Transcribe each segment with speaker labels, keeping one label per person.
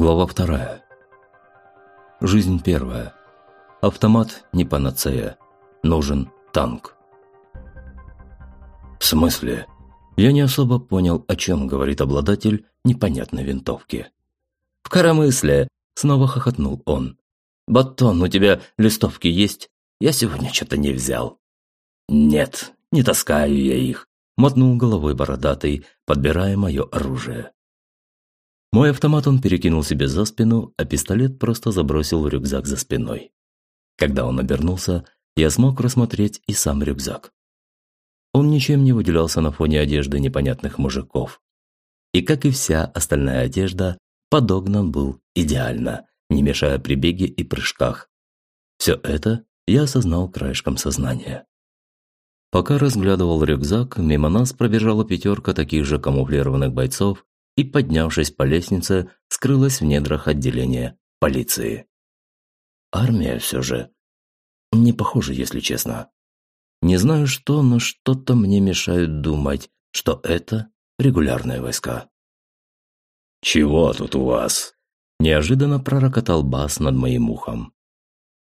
Speaker 1: Глава вторая. Жизнь первая. Автомат не панацея. Нужен танк. В смысле? Я не особо понял, о чем говорит обладатель непонятной винтовки. В коромысле! Снова хохотнул он. Батон, у тебя листовки есть? Я сегодня что-то не взял. Нет, не таскаю я их. Мотнул головой бородатый, подбирая мое оружие. Мой автомат он перекинул себе за спину, а пистолет просто забросил в рюкзак за спиной. Когда он обернулся, я смог рассмотреть и сам рюкзак. Он ничем не выделялся на фоне одежды непонятных мужиков. И, как и вся остальная одежда, подогнан был идеально, не мешая при беге и прыжках. Все это я осознал краешком сознания. Пока разглядывал рюкзак, мимо нас пробежала пятерка таких же камуфлированных бойцов и, поднявшись по лестнице, скрылась в недрах отделения полиции. Армия все же. Не похоже, если честно. Не знаю что, но что-то мне мешает думать, что это регулярные войска. «Чего тут у вас?» Неожиданно пророкотал бас над моим ухом.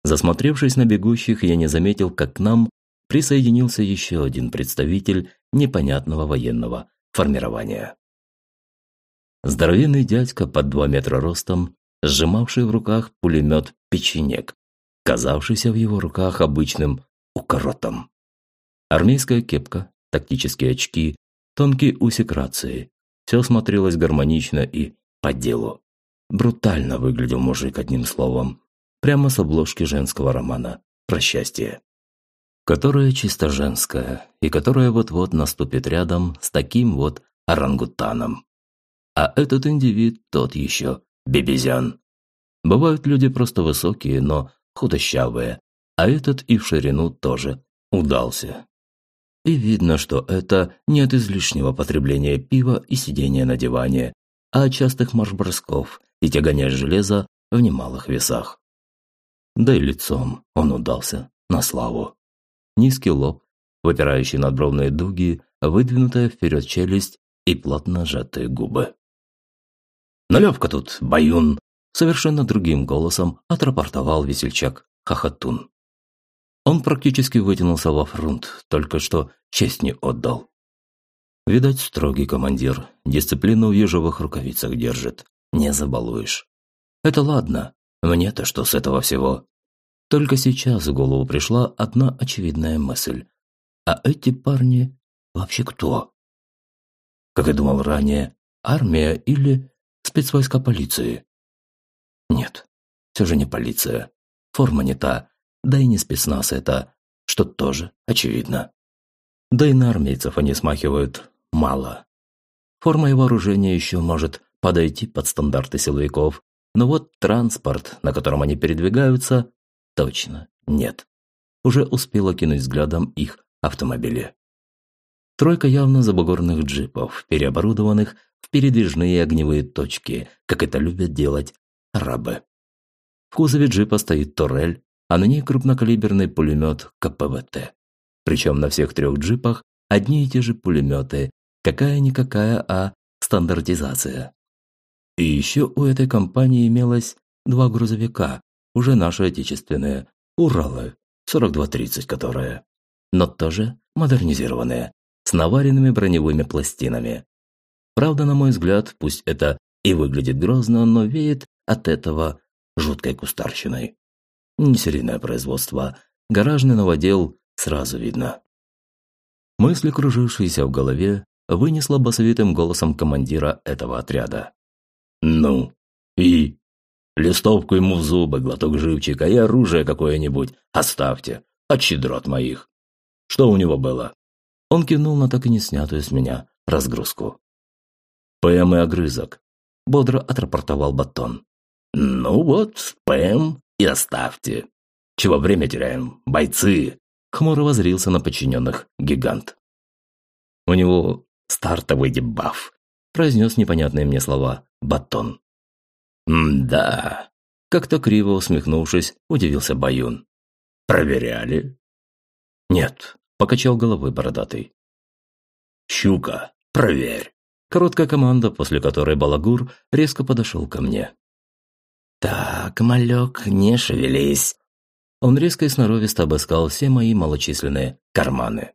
Speaker 1: Засмотревшись на бегущих, я не заметил, как к нам присоединился еще один представитель непонятного военного формирования. Здоровенный дядька под два метра ростом, сжимавший в руках пулемет «Печенек», казавшийся в его руках обычным укоротом. Армейская кепка, тактические очки, тонкий усик рации. Все смотрелось гармонично и по делу. Брутально выглядел мужик одним словом. Прямо с обложки женского романа про счастье. Которое чисто женское, и которое вот-вот наступит рядом с таким вот орангутаном. А этот индивид тот еще бебезян. Бывают люди просто высокие, но худощавые, а этот и в ширину тоже удался. И видно, что это не от излишнего потребления пива и сидения на диване, а от частых марш-бросков и тягания железа в немалых весах. Да и лицом он удался на славу. Низкий лоб, выпирающие надбровные дуги, выдвинутая вперед челюсть и плотно сжатые губы. Налевка тут, баюн!» Совершенно другим голосом отрапортовал весельчак Хохотун. Он практически вытянулся во фронт, только что честь не отдал. Видать, строгий командир, дисциплину в ежовых рукавицах держит, не забалуешь. Это ладно, мне-то что с этого всего? Только сейчас в голову пришла одна очевидная мысль. А эти парни вообще кто? Как я думал ранее, армия или спецвойска полиции. Нет, все же не полиция. Форма не та, да и не спецназ это, что тоже очевидно. Да и на армейцев они смахивают мало. Форма и вооружение еще может подойти под стандарты силовиков, но вот транспорт, на котором они передвигаются, точно нет. Уже успела кинуть взглядом их автомобили. Тройка явно забугорных джипов, переоборудованных в передвижные огневые точки, как это любят делать арабы. В кузове джипа стоит турель, а на ней крупнокалиберный пулемет КПВТ. Причем на всех трех джипах одни и те же пулеметы, какая-никакая, а стандартизация. И еще у этой компании имелось два грузовика, уже наши отечественные, Уралы, 4230 которые, но тоже модернизированные, с наваренными броневыми пластинами. Правда, на мой взгляд, пусть это и выглядит грозно, но веет от этого жуткой кустарщиной. Не серийное производство, гаражный новодел сразу видно. Мысли, кружившиеся в голове, вынесла басовитым голосом командира этого отряда. «Ну, и? Листовку ему в зубы, глоток живчика и оружие какое-нибудь оставьте, от щедрот моих. Что у него было?» Он кивнул на так и не снятую с меня разгрузку. ПМ и огрызок», – бодро отрапортовал Батон. «Ну вот, ПМ и оставьте. Чего время теряем, бойцы?» – хмуро возрился на подчиненных гигант. «У него стартовый дебаф», – произнес непонятные мне слова Батон. «Да», – как-то криво усмехнувшись, удивился Баюн. «Проверяли?» «Нет», – покачал головой бородатый. «Щука, проверь». Короткая команда, после которой Балагур резко подошел ко мне. «Так, малек, не шевелись!» Он резко и сноровисто обыскал все мои малочисленные карманы.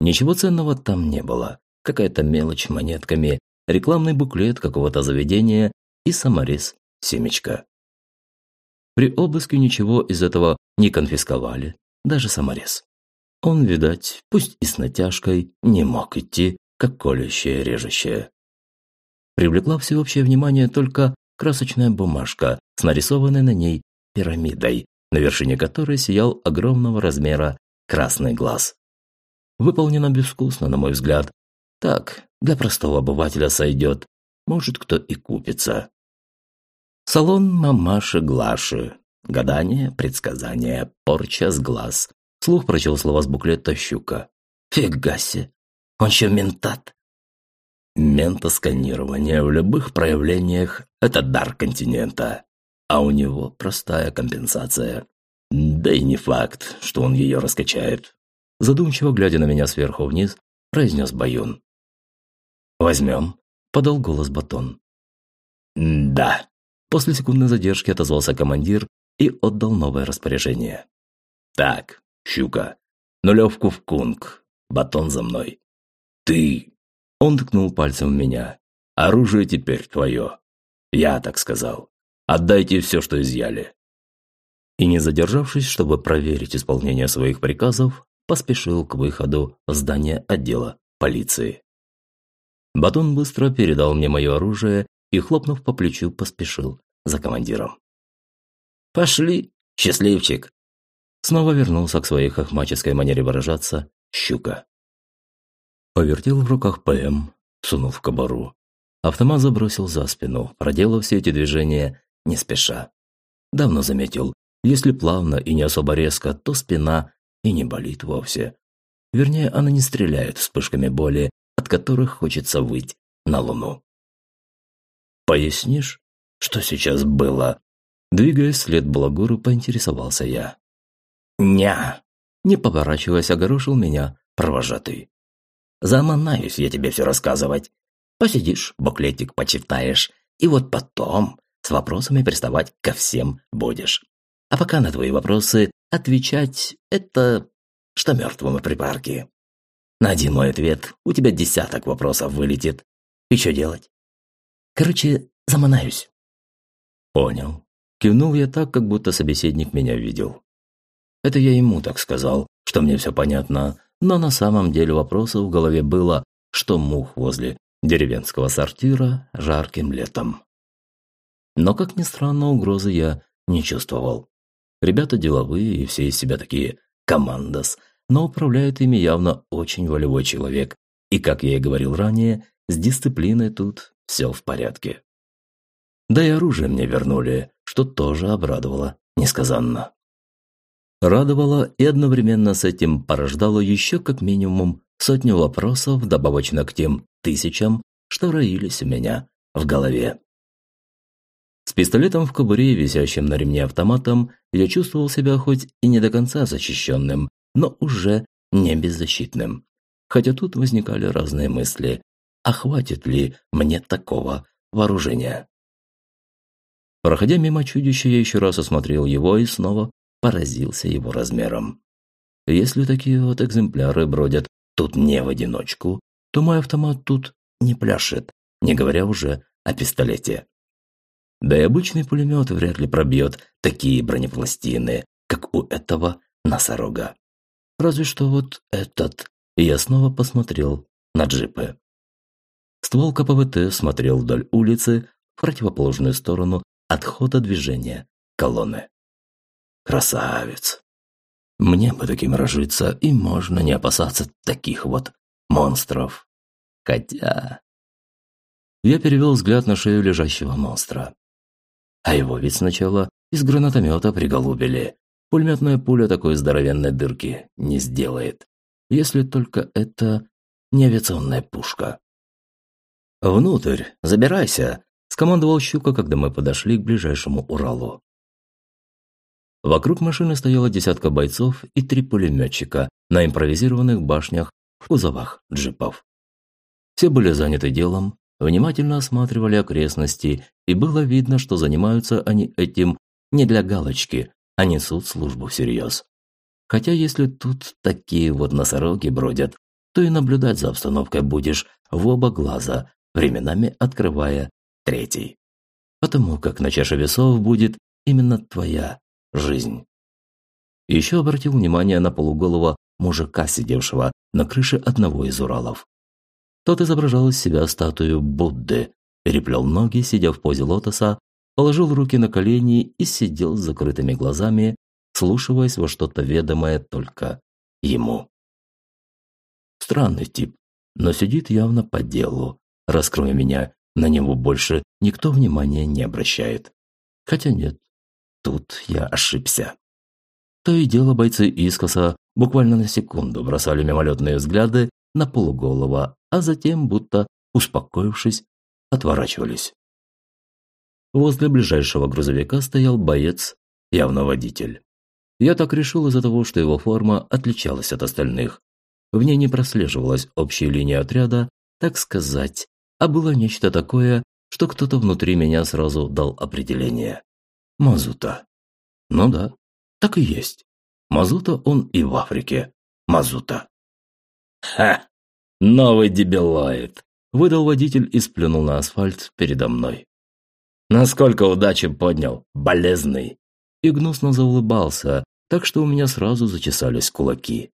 Speaker 1: Ничего ценного там не было. Какая-то мелочь монетками, рекламный буклет какого-то заведения и саморез семечка. При обыске ничего из этого не конфисковали, даже саморез. Он, видать, пусть и с натяжкой, не мог идти, как колющее режущее. Привлекла всеобщее внимание только красочная бумажка с нарисованной на ней пирамидой, на вершине которой сиял огромного размера красный глаз. Выполнено безвкусно, на мой взгляд. Так, для простого обывателя сойдет. Может, кто и купится. Салон мамаши Глаши. Гадание, предсказание, порча с глаз. Слух прочел слова с буклета щука. Фига он еще ментат. Ментосканирование в любых проявлениях – это дар континента. А у него простая компенсация. Да и не факт, что он ее раскачает. Задумчиво глядя на меня сверху вниз, произнес Баюн. «Возьмем», – подал голос Батон. «Да». После секундной задержки отозвался командир и отдал новое распоряжение. «Так, щука, нулевку в кунг, батон за мной». «Ты!» Он ткнул пальцем в меня. «Оружие теперь твое». «Я так сказал. Отдайте все, что изъяли». И не задержавшись, чтобы проверить исполнение своих приказов, поспешил к выходу в здание отдела полиции. Батон быстро передал мне мое оружие и, хлопнув по плечу, поспешил за командиром. «Пошли, счастливчик!» Снова вернулся к своей хохмаческой манере выражаться щука. Повертел в руках ПМ, сунув кобуру. Автомат забросил за спину, проделав все эти движения не спеша. Давно заметил, если плавно и не особо резко, то спина и не болит вовсе. Вернее, она не стреляет вспышками боли, от которых хочется выть на луну. «Пояснишь, что сейчас было?» Двигаясь вслед Благуру, поинтересовался я. «Ня!» Не поворачиваясь, огорошил меня провожатый. Заманаюсь я тебе все рассказывать. Посидишь, буклетик почитаешь, и вот потом с вопросами приставать ко всем будешь. А пока на твои вопросы отвечать – это что мертвому припарке. На один мой ответ у тебя десяток вопросов вылетит. И что делать? Короче, заманаюсь. Понял. Кивнул я так, как будто собеседник меня видел. Это я ему так сказал, что мне все понятно, но на самом деле вопросов в голове было, что мух возле деревенского сортира жарким летом. Но, как ни странно, угрозы я не чувствовал. Ребята деловые и все из себя такие командос, но управляет ими явно очень волевой человек. И, как я и говорил ранее, с дисциплиной тут все в порядке. Да и оружие мне вернули, что тоже обрадовало несказанно радовало и одновременно с этим порождало еще как минимум сотню вопросов, добавочно к тем тысячам, что роились у меня в голове. С пистолетом в кобуре, висящим на ремне автоматом, я чувствовал себя хоть и не до конца защищенным, но уже не беззащитным. Хотя тут возникали разные мысли. А хватит ли мне такого вооружения? Проходя мимо чудища, я еще раз осмотрел его и снова поразился его размером. Если такие вот экземпляры бродят тут не в одиночку, то мой автомат тут не пляшет, не говоря уже о пистолете. Да и обычный пулемет вряд ли пробьет такие бронепластины, как у этого носорога. Разве что вот этот. И я снова посмотрел на джипы. Ствол КПВТ смотрел вдоль улицы в противоположную сторону отхода движения колонны. Красавец. Мне бы таким рожиться, и можно не опасаться таких вот монстров. Хотя... Я перевел взгляд на шею лежащего монстра. А его ведь сначала из гранатомета приголубили. Пулеметная пуля такой здоровенной дырки не сделает, если только это не авиационная пушка. «Внутрь, забирайся», – скомандовал Щука, когда мы подошли к ближайшему Уралу. Вокруг машины стояло десятка бойцов и три пулеметчика на импровизированных башнях в кузовах джипов. Все были заняты делом, внимательно осматривали окрестности, и было видно, что занимаются они этим не для галочки, а несут службу всерьез. Хотя если тут такие вот носороги бродят, то и наблюдать за обстановкой будешь в оба глаза, временами открывая третий. Потому как на чаше весов будет именно твоя жизнь. Еще обратил внимание на полуголого мужика, сидевшего на крыше одного из Уралов. Тот изображал из себя статую Будды, переплел ноги, сидя в позе лотоса, положил руки на колени и сидел с закрытыми глазами, слушаясь во что-то ведомое только ему. Странный тип, но сидит явно по делу. Раскроя меня, на него больше никто внимания не обращает. Хотя нет, тут я ошибся. То и дело бойцы искоса буквально на секунду бросали мимолетные взгляды на полуголова, а затем, будто успокоившись, отворачивались. Возле ближайшего грузовика стоял боец, явно водитель. Я так решил из-за того, что его форма отличалась от остальных. В ней не прослеживалась общая линия отряда, так сказать, а было нечто такое, что кто-то внутри меня сразу дал определение. Мазута. Ну да, так и есть. Мазута он и в Африке. Мазута. Ха! Новый дебилоид. Выдал водитель и сплюнул на асфальт передо мной. Насколько удачи поднял, болезный. И гнусно заулыбался, так что у меня сразу зачесались кулаки.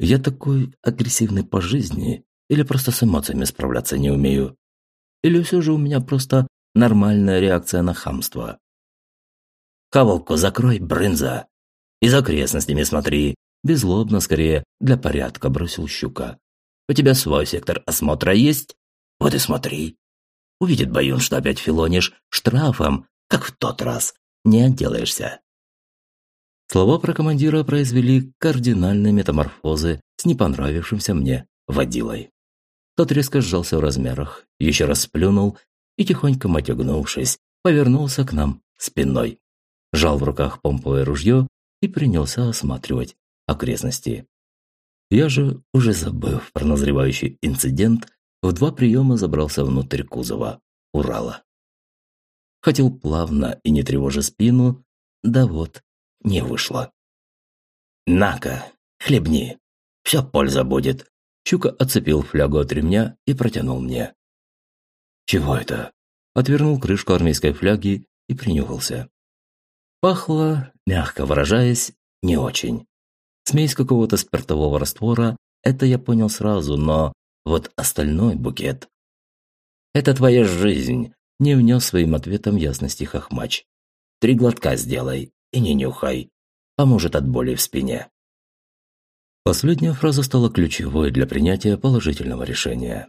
Speaker 1: Я такой агрессивный по жизни или просто с эмоциями справляться не умею? Или все же у меня просто нормальная реакция на хамство? «Хавалку закрой, брынза! И за окрестностями смотри!» Безлобно, скорее, для порядка бросил щука. «У тебя свой сектор осмотра есть? Вот и смотри!» Увидит Баюн, что опять филонишь штрафом, как в тот раз. Не отделаешься. Слова про командира произвели кардинальные метаморфозы с не понравившимся мне водилой. Тот резко сжался в размерах, еще раз сплюнул и, тихонько матюгнувшись, повернулся к нам спиной жал в руках помповое ружье и принялся осматривать окрестности. Я же, уже забыв про назревающий инцидент, в два приема забрался внутрь кузова Урала. Хотел плавно и не тревожа спину, да вот, не вышло. «На-ка, хлебни, вся польза будет!» Чука отцепил флягу от ремня и протянул мне. «Чего это?» Отвернул крышку армейской фляги и принюхался. Пахло, мягко выражаясь, не очень. Смесь какого-то спиртового раствора, это я понял сразу, но вот остальной букет. «Это твоя жизнь», – не внес своим ответом ясности Хохмач. «Три глотка сделай и не нюхай. Поможет от боли в спине». Последняя фраза стала ключевой для принятия положительного решения.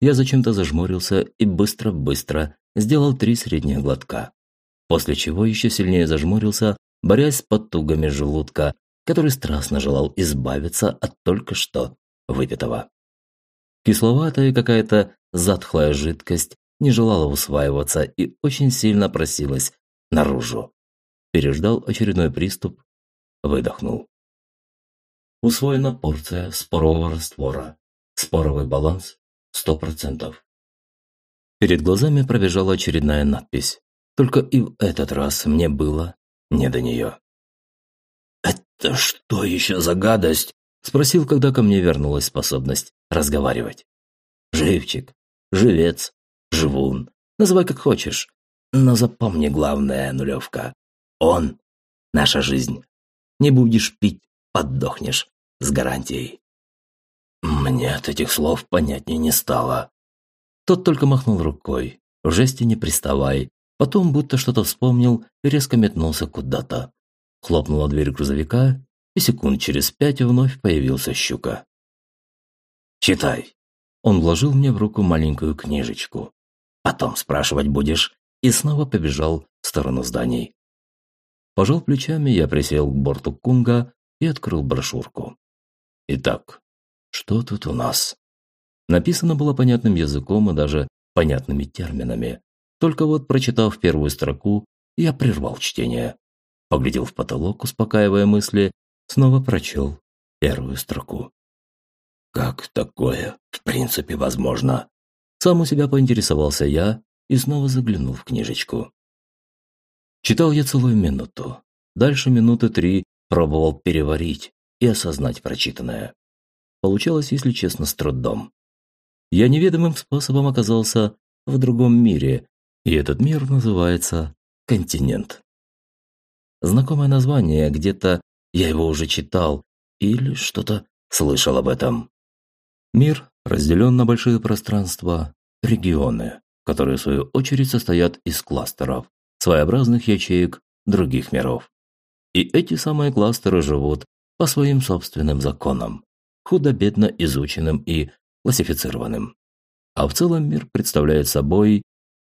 Speaker 1: Я зачем-то зажмурился и быстро-быстро сделал три средних глотка после чего еще сильнее зажмурился, борясь с потугами желудка, который страстно желал избавиться от только что выпитого. Кисловатая какая-то затхлая жидкость не желала усваиваться и очень сильно просилась наружу. Переждал очередной приступ, выдохнул. Усвоена порция спорового раствора. Споровый баланс 100%. Перед глазами пробежала очередная надпись. Только и в этот раз мне было не до нее. «Это что еще за гадость?» – спросил, когда ко мне вернулась способность разговаривать. «Живчик, живец, живун, называй как хочешь. Но запомни главное, нулевка. Он – наша жизнь. Не будешь пить – поддохнешь с гарантией». Мне от этих слов понятнее не стало. Тот только махнул рукой, в жесте не приставай, Потом, будто что-то вспомнил, резко метнулся куда-то. Хлопнула дверь грузовика, и секунд через пять вновь появился щука. «Читай!» Он вложил мне в руку маленькую книжечку. «Потом спрашивать будешь?» И снова побежал в сторону зданий. Пожал плечами, я присел к борту Кунга и открыл брошюрку. Итак, что тут у нас? Написано было понятным языком и даже понятными терминами. Только вот, прочитав первую строку, я прервал чтение. Поглядел в потолок, успокаивая мысли, снова прочел первую строку. Как такое в принципе возможно? Сам у себя поинтересовался я и снова заглянул в книжечку. Читал я целую минуту. Дальше минуты три пробовал переварить и осознать прочитанное. Получалось, если честно, с трудом. Я неведомым способом оказался в другом мире, и этот мир называется континент. Знакомое название, где-то я его уже читал или что-то слышал об этом. Мир разделен на большие пространства, регионы, которые в свою очередь состоят из кластеров, своеобразных ячеек других миров. И эти самые кластеры живут по своим собственным законам, худо-бедно изученным и классифицированным. А в целом мир представляет собой,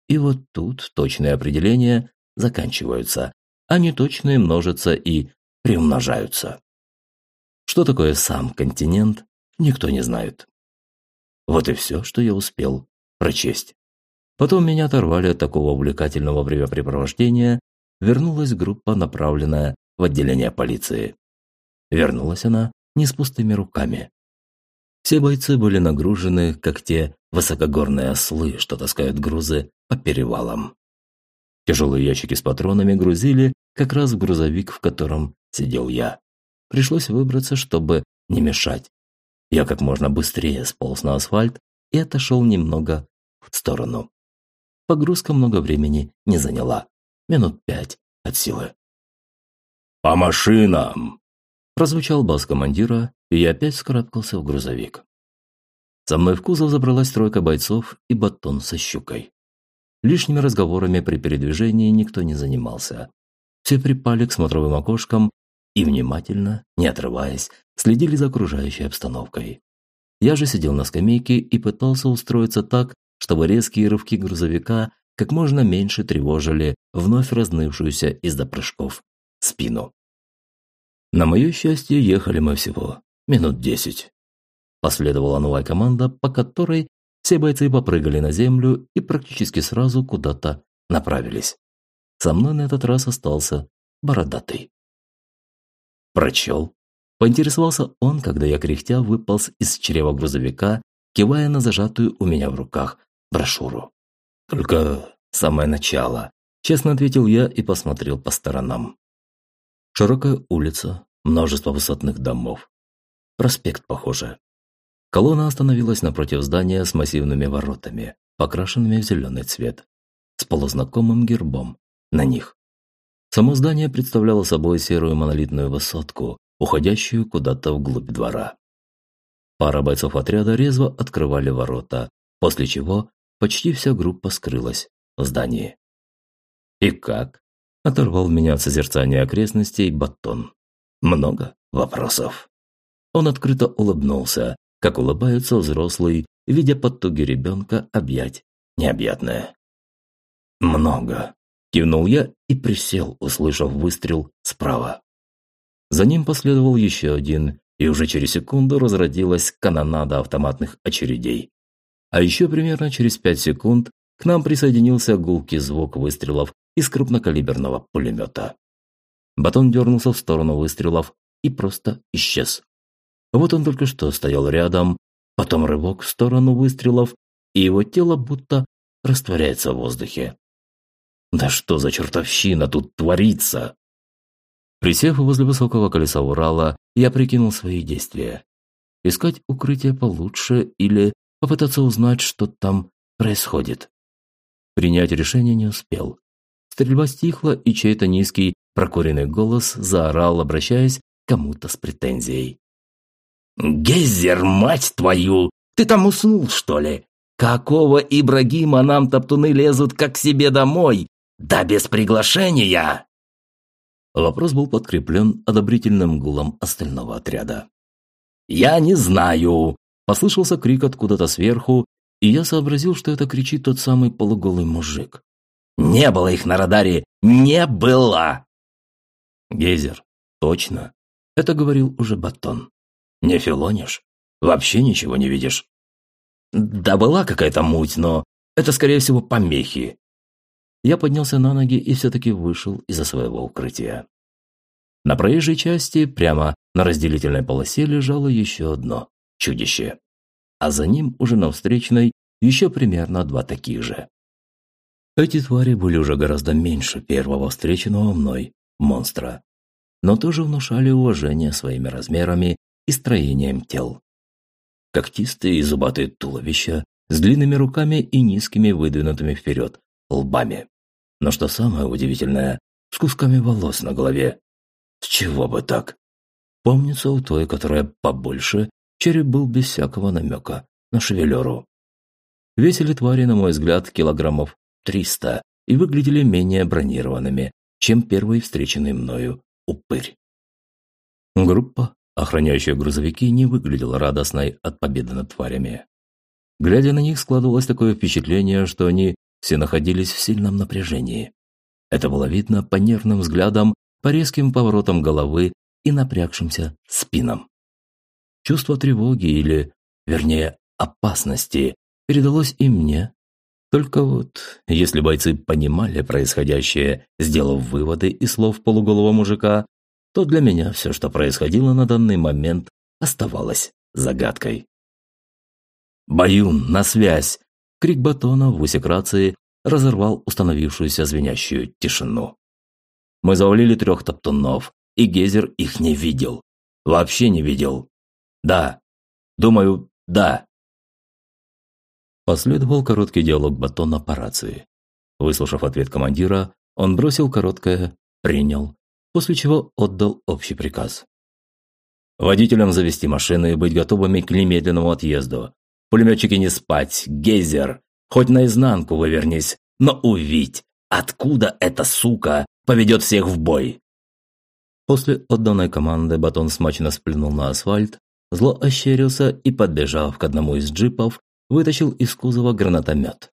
Speaker 1: и вот тут точные определения заканчиваются, а неточные множатся и приумножаются. Что такое сам континент, никто не знает. Вот и все, что я успел прочесть. Потом меня оторвали от такого увлекательного времяпрепровождения, вернулась группа, направленная в отделение полиции. Вернулась она не с пустыми руками. Все бойцы были нагружены, как те высокогорные ослы, что таскают грузы по перевалам. Тяжелые ящики с патронами грузили как раз в грузовик, в котором сидел я. Пришлось выбраться, чтобы не мешать. Я как можно быстрее сполз на асфальт и отошел немного в сторону. Погрузка много времени не заняла. Минут пять от силы.
Speaker 2: «По машинам!»
Speaker 1: Прозвучал бас командира, и я опять скарабкался в грузовик. Со мной в кузов забралась тройка бойцов и батон со щукой. Лишними разговорами при передвижении никто не занимался. Все припали к смотровым окошкам и внимательно, не отрываясь, следили за окружающей обстановкой. Я же сидел на скамейке и пытался устроиться так, чтобы резкие рывки грузовика как можно меньше тревожили вновь разнывшуюся из-за прыжков спину. На мое счастье, ехали мы всего минут десять. Последовала новая команда, по которой все бойцы попрыгали на землю и практически сразу куда-то направились. Со мной на этот раз остался бородатый. «Прочел?» – поинтересовался он, когда я кряхтя выполз из чрева грузовика, кивая на зажатую у меня в руках брошюру. «Только самое начало», – честно ответил я и посмотрел по сторонам. Широкая улица, множество высотных домов. Проспект, похоже. Колонна остановилась напротив здания с массивными воротами, покрашенными в зеленый цвет, с полузнакомым гербом на них. Само здание представляло собой серую монолитную высотку, уходящую куда-то вглубь двора. Пара бойцов отряда резво открывали ворота, после чего почти вся группа скрылась в здании. «И как?» – оторвал меня от созерцания окрестностей батон. «Много вопросов». Он открыто улыбнулся, как улыбаются взрослые, видя потуги ребенка объять необъятное. «Много», – кивнул я и присел, услышав выстрел справа. За ним последовал еще один, и уже через секунду разродилась канонада автоматных очередей. А еще примерно через пять секунд к нам присоединился гулкий звук выстрелов из крупнокалиберного пулемета. Батон дернулся в сторону выстрелов и просто исчез. Вот он только что стоял рядом, потом рывок в сторону выстрелов, и его тело будто растворяется в воздухе. Да что за чертовщина тут творится? Присев возле высокого колеса Урала, я прикинул свои действия. Искать укрытие получше или попытаться узнать, что там происходит. Принять решение не успел. Стрельба стихла, и чей-то низкий, прокуренный голос заорал, обращаясь к кому-то с претензией. «Гезер, мать твою! Ты там уснул, что ли? Какого Ибрагима нам топтуны лезут как себе домой? Да без приглашения!» Вопрос был подкреплен одобрительным гулом остального отряда. «Я не знаю!» – послышался крик откуда-то сверху, и я сообразил, что это кричит тот самый полуголый мужик. «Не было их на радаре! Не было!» «Гейзер, точно!» – это говорил уже Батон. Не филонишь? Вообще ничего не видишь? Да была какая-то муть, но это, скорее всего, помехи. Я поднялся на ноги и все-таки вышел из-за своего укрытия. На проезжей части, прямо на разделительной полосе, лежало еще одно чудище. А за ним, уже на встречной, еще примерно два таких же. Эти твари были уже гораздо меньше первого встреченного мной монстра, но тоже внушали уважение своими размерами и строением тел. Когтистые и зубатые туловища с длинными руками и низкими выдвинутыми вперед лбами. Но что самое удивительное, с кусками волос на голове. С чего бы так? Помнится, у той, которая побольше, череп был без всякого намека на шевелеру. Весили твари, на мой взгляд, килограммов 300 и выглядели менее бронированными, чем первый встреченный мною упырь. Группа, охраняющая грузовики, не выглядела радостной от победы над тварями. Глядя на них, складывалось такое впечатление, что они все находились в сильном напряжении. Это было видно по нервным взглядам, по резким поворотам головы и напрягшимся спинам. Чувство тревоги или, вернее, опасности передалось и мне. Только вот, если бойцы понимали происходящее, сделав выводы из слов полуголого мужика, то для меня все, что происходило на данный момент, оставалось загадкой. «Баюн, на связь!» Крик батона в усик рации разорвал установившуюся звенящую тишину. Мы завалили трех топтунов, и Гезер их не видел. Вообще не видел. Да. Думаю, да. Последовал короткий диалог батона по рации. Выслушав ответ командира, он бросил короткое «принял», после чего отдал общий приказ. Водителям завести машины и быть готовыми к немедленному отъезду. Пулеметчики не спать, гейзер, хоть наизнанку вывернись, но увидь, откуда эта сука поведет всех в бой. После отданной команды Батон смачно сплюнул на асфальт, зло ощерился и, подбежав к одному из джипов, вытащил из кузова гранатомет.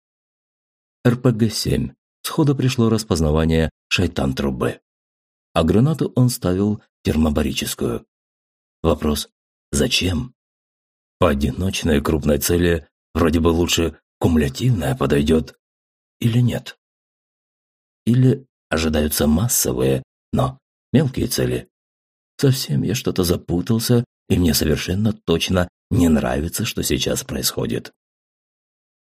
Speaker 1: РПГ-7. Сходу пришло распознавание «Шайтан трубы». А гранату он ставил термобарическую. Вопрос «Зачем?» По одиночной крупной цели вроде бы лучше кумулятивная подойдет или нет? Или ожидаются массовые, но мелкие цели? Совсем я что-то запутался, и мне совершенно точно не нравится, что сейчас происходит.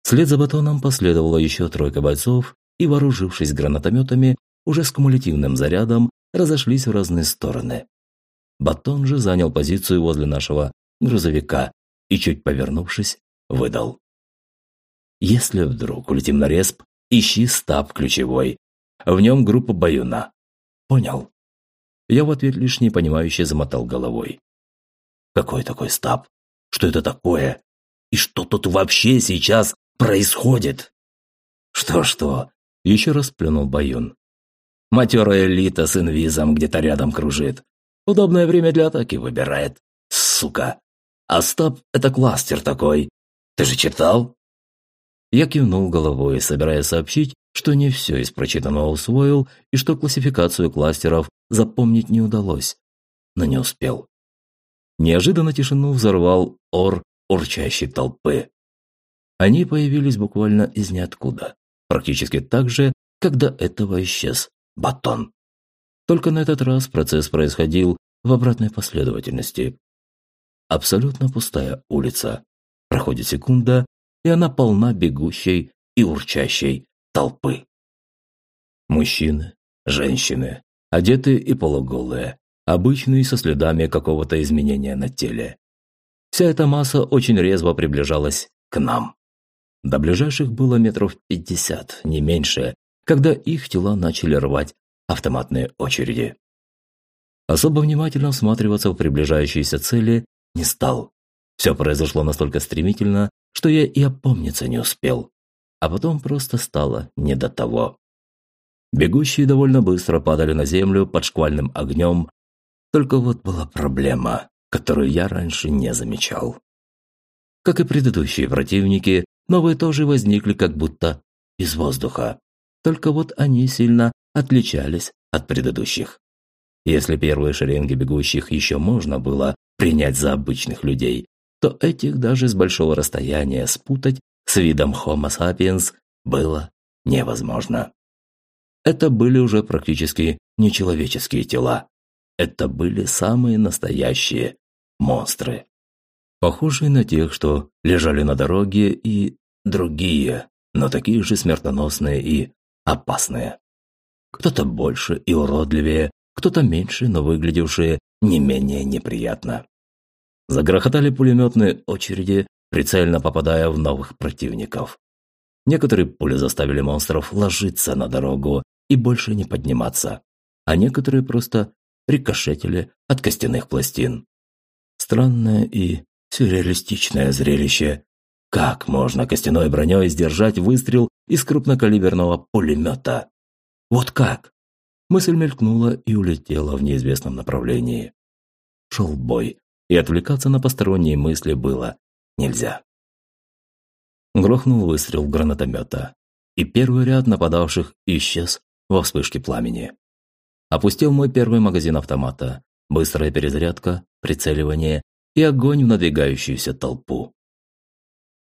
Speaker 1: Вслед за батоном последовала еще тройка бойцов, и, вооружившись гранатометами, уже с кумулятивным зарядом, разошлись в разные стороны. Батон же занял позицию возле нашего грузовика и, чуть повернувшись, выдал. «Если вдруг улетим на респ, ищи стаб ключевой. В нем группа баюна». «Понял». Я в ответ лишь непонимающе замотал головой. «Какой такой стаб? Что это такое? И что тут вообще сейчас происходит?» «Что-что?» – еще раз плюнул Баюн. «Матерая элита с инвизом где-то рядом кружит. Удобное время для атаки выбирает. Сука! Стаб – это кластер такой. Ты же читал?» Я кивнул головой, собираясь сообщить, что не все из прочитанного усвоил и что классификацию кластеров запомнить не удалось, но не успел. Неожиданно тишину взорвал ор урчащей толпы. Они появились буквально из ниоткуда, практически так же, до этого исчез батон. Только на этот раз процесс происходил в обратной последовательности. Абсолютно пустая улица. Проходит секунда, и она полна бегущей и урчащей толпы. Мужчины, женщины, одетые и полуголые, обычные со следами какого-то изменения на теле. Вся эта масса очень резво приближалась к нам. До ближайших было метров пятьдесят, не меньше, когда их тела начали рвать автоматные очереди. Особо внимательно всматриваться в приближающиеся цели не стал. Все произошло настолько стремительно, что я и опомниться не успел. А потом просто стало не до того. Бегущие довольно быстро падали на землю под шквальным огнем. Только вот была проблема, которую я раньше не замечал. Как и предыдущие противники, новые тоже возникли как будто из воздуха. Только вот они сильно отличались от предыдущих. Если первые шеренги бегущих еще можно было принять за обычных людей, то этих даже с большого расстояния спутать с видом Homo sapiens было невозможно. Это были уже практически нечеловеческие тела. Это были самые настоящие монстры. Похожие на тех, что лежали на дороге и другие, но такие же смертоносные и опасные. Кто-то больше и уродливее, кто-то меньше, но выглядевшие не менее неприятно. Загрохотали пулеметные очереди, прицельно попадая в новых противников. Некоторые пули заставили монстров ложиться на дорогу и больше не подниматься, а некоторые просто рикошетили от костяных пластин. Странное и сюрреалистичное зрелище. Как можно костяной броней сдержать выстрел из крупнокалиберного пулемета? Вот как? Мысль мелькнула и улетела в неизвестном направлении. Шел бой, и отвлекаться на посторонние мысли было нельзя. Грохнул выстрел гранатомета, и первый ряд нападавших исчез во вспышке пламени. Опустил мой первый магазин автомата, быстрая перезарядка, прицеливание и огонь в надвигающуюся толпу.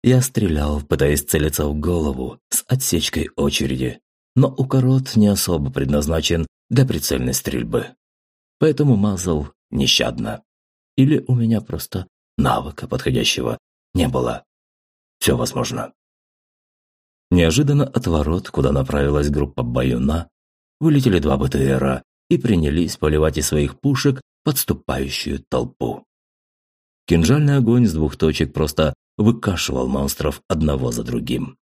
Speaker 1: Я стрелял, пытаясь целиться в голову с отсечкой очереди, но укорот не особо предназначен для прицельной стрельбы. Поэтому мазал нещадно. Или у меня просто навыка подходящего не было. Все возможно. Неожиданно от ворот, куда направилась группа Баюна, вылетели два БТРа и принялись поливать из своих пушек подступающую толпу. Кинжальный огонь с двух точек просто выкашивал монстров одного за другим.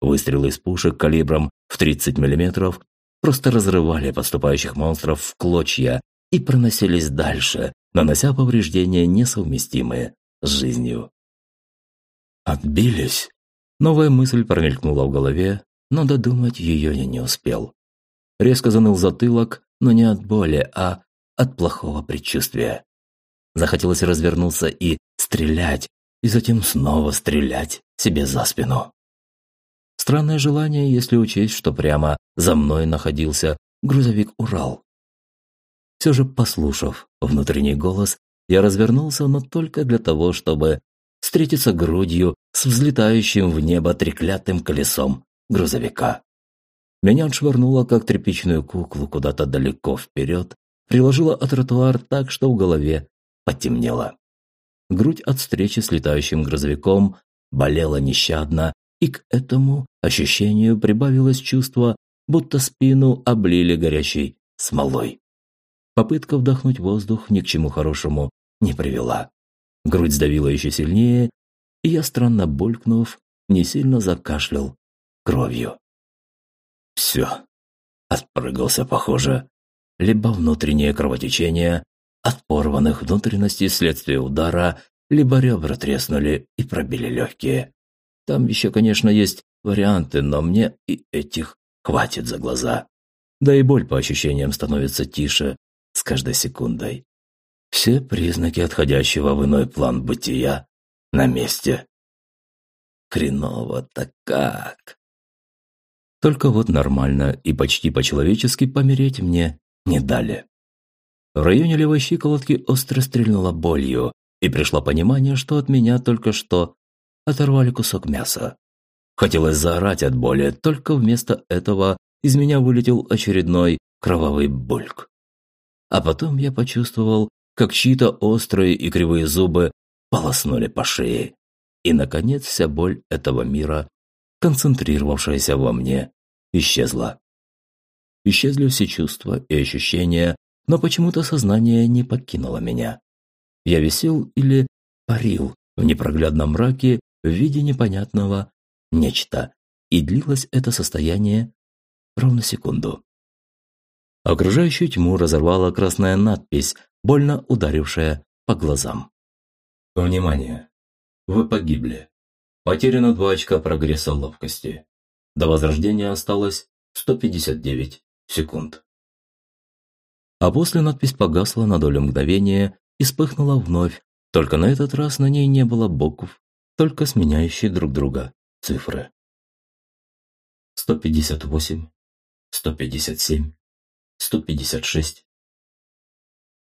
Speaker 1: Выстрелы из пушек калибром в 30 мм просто разрывали подступающих монстров в клочья и проносились дальше, нанося повреждения, несовместимые с жизнью. «Отбились?» Новая мысль промелькнула в голове, но додумать ее я не успел. Резко заныл затылок, но не от боли, а от плохого предчувствия. Захотелось развернуться и стрелять, и затем снова стрелять себе за спину. Странное желание, если учесть, что прямо за мной находился грузовик «Урал». Все же, послушав внутренний голос, я развернулся, но только для того, чтобы встретиться грудью с взлетающим в небо треклятым колесом грузовика. Меня отшвырнуло, как тряпичную куклу, куда-то далеко вперед, приложило от тротуар так, что в голове потемнело. Грудь от встречи с летающим грузовиком болела нещадно, и к этому ощущению прибавилось чувство, будто спину облили горячей смолой. Попытка вдохнуть воздух ни к чему хорошему не привела. Грудь сдавила еще сильнее, и я, странно булькнув, не сильно закашлял кровью. Все. Отпрыгался, похоже. Либо внутреннее кровотечение от порванных внутренностей вследствие удара, либо ребра треснули и пробили легкие. Там еще, конечно, есть варианты, но мне и этих хватит за глаза. Да и боль по ощущениям становится тише с каждой секундой. Все признаки отходящего в иной план бытия на месте. Хреново-то как. Только вот нормально и почти по-человечески помереть мне не дали. В районе левой щиколотки остро стрельнула болью, и пришло понимание, что от меня только что оторвали кусок мяса. Хотелось заорать от боли, только вместо этого из меня вылетел очередной кровавый бульк. А потом я почувствовал, как чьи-то острые и кривые зубы полоснули по шее. И, наконец, вся боль этого мира, концентрировавшаяся во мне, исчезла. Исчезли все чувства и ощущения, но почему-то сознание не покинуло меня. Я висел или парил в непроглядном мраке в виде непонятного нечто, и длилось это состояние ровно секунду. Окружающую тьму разорвала красная надпись, больно ударившая по глазам. Внимание! Вы погибли. Потеряно два очка прогресса ловкости. До возрождения осталось 159 секунд. А после надпись погасла на долю мгновения и вспыхнула вновь, только на этот раз на ней не было букв, только сменяющие друг друга цифры. 158, 157, 156.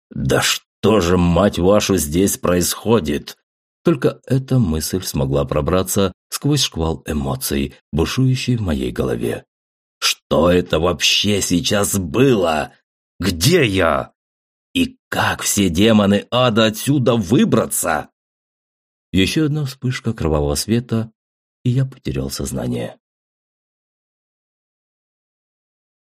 Speaker 1: «Да что же, мать вашу, здесь происходит?» Только эта мысль смогла пробраться сквозь шквал эмоций, бушующий в моей голове. «Что это вообще сейчас было? Где я? И как все демоны ада отсюда выбраться?» Еще одна вспышка кровавого света, и я потерял сознание.